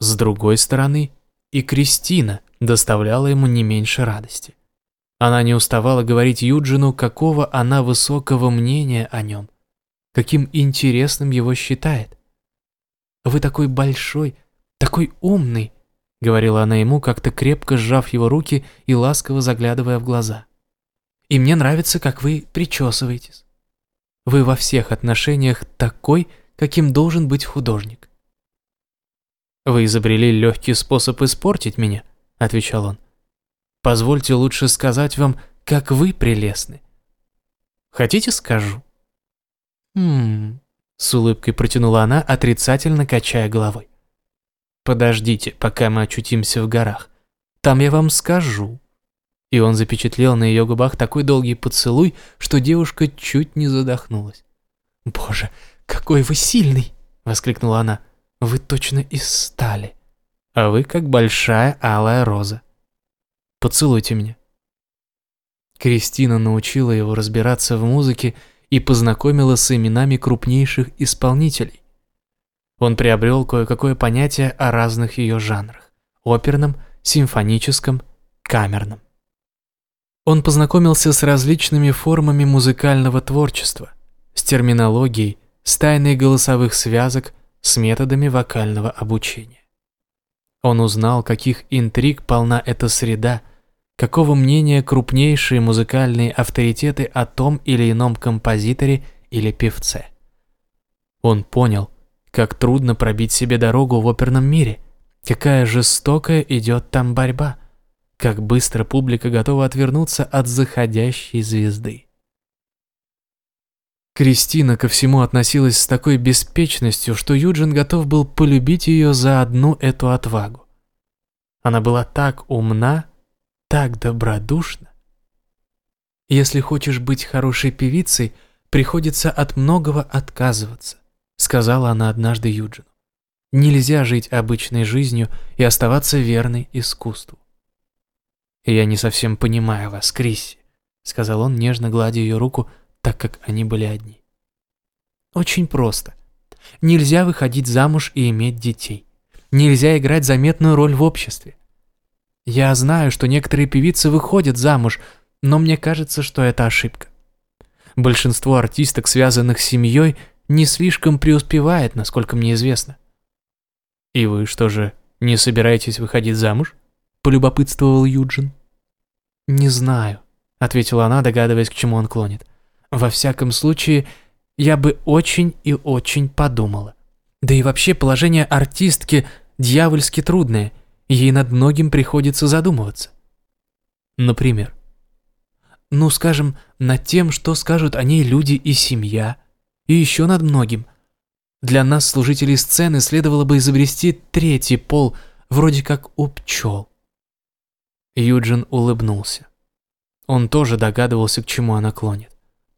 С другой стороны, и Кристина доставляла ему не меньше радости. Она не уставала говорить Юджину, какого она высокого мнения о нем, каким интересным его считает. «Вы такой большой, такой умный», — говорила она ему, как-то крепко сжав его руки и ласково заглядывая в глаза. «И мне нравится, как вы причесываетесь. Вы во всех отношениях такой, каким должен быть художник». «Вы изобрели легкий способ испортить меня», — отвечал он. Позвольте лучше сказать вам, как вы прелестны. Хотите, скажу?» «Хм...» — с улыбкой протянула она, отрицательно качая головой. «Подождите, пока мы очутимся в горах. Там я вам скажу». И он запечатлел на ее губах такой долгий поцелуй, что девушка чуть не задохнулась. «Боже, какой вы сильный!» — воскликнула она. «Вы точно из стали, а вы как большая алая роза». Поцелуйте меня». Кристина научила его разбираться в музыке и познакомила с именами крупнейших исполнителей. Он приобрел кое-какое понятие о разных ее жанрах – оперном, симфоническом, камерном. Он познакомился с различными формами музыкального творчества, с терминологией, с тайной голосовых связок, с методами вокального обучения. Он узнал, каких интриг полна эта среда – какого мнения крупнейшие музыкальные авторитеты о том или ином композиторе или певце. Он понял, как трудно пробить себе дорогу в оперном мире, какая жестокая идет там борьба, как быстро публика готова отвернуться от заходящей звезды. Кристина ко всему относилась с такой беспечностью, что Юджин готов был полюбить ее за одну эту отвагу. Она была так умна, так добродушно. Если хочешь быть хорошей певицей, приходится от многого отказываться, сказала она однажды Юджину. Нельзя жить обычной жизнью и оставаться верной искусству. «Я не совсем понимаю вас, Крисси», — сказал он, нежно гладя ее руку, так как они были одни. «Очень просто. Нельзя выходить замуж и иметь детей. Нельзя играть заметную роль в обществе. Я знаю, что некоторые певицы выходят замуж, но мне кажется, что это ошибка. Большинство артисток, связанных с семьей, не слишком преуспевает, насколько мне известно. «И вы что же, не собираетесь выходить замуж?» – полюбопытствовал Юджин. «Не знаю», – ответила она, догадываясь, к чему он клонит. «Во всяком случае, я бы очень и очень подумала. Да и вообще положение артистки дьявольски трудное – ей над многим приходится задумываться. Например, ну, скажем, над тем, что скажут о ней люди и семья, и еще над многим. Для нас, служителей сцены, следовало бы изобрести третий пол, вроде как у пчел. Юджин улыбнулся. Он тоже догадывался, к чему она клонит.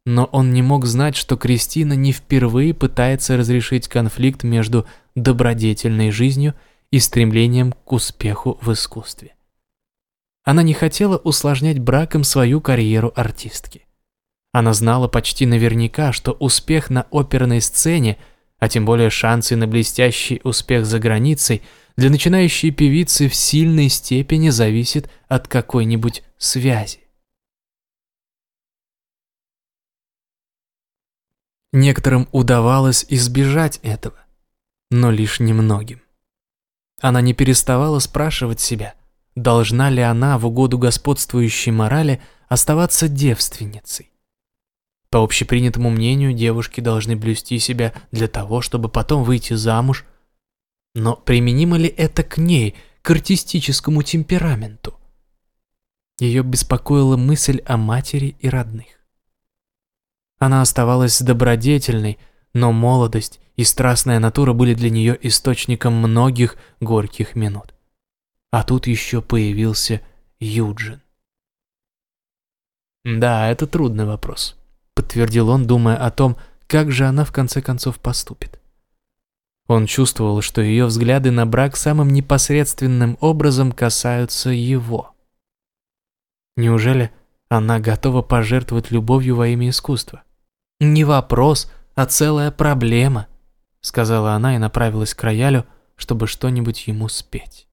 Но он не мог знать, что Кристина не впервые пытается разрешить конфликт между добродетельной жизнью и стремлением к успеху в искусстве. Она не хотела усложнять браком свою карьеру артистки. Она знала почти наверняка, что успех на оперной сцене, а тем более шансы на блестящий успех за границей, для начинающей певицы в сильной степени зависит от какой-нибудь связи. Некоторым удавалось избежать этого, но лишь немногим. Она не переставала спрашивать себя, должна ли она в угоду господствующей морали оставаться девственницей. По общепринятому мнению, девушки должны блюсти себя для того, чтобы потом выйти замуж. Но применимо ли это к ней, к артистическому темпераменту? Ее беспокоила мысль о матери и родных. Она оставалась добродетельной, но молодость и страстная натура были для нее источником многих горьких минут. А тут еще появился Юджин. «Да, это трудный вопрос», — подтвердил он, думая о том, как же она в конце концов поступит. Он чувствовал, что ее взгляды на брак самым непосредственным образом касаются его. Неужели она готова пожертвовать любовью во имя искусства? Не вопрос, а целая проблема, сказала она и направилась к роялю, чтобы что-нибудь ему спеть.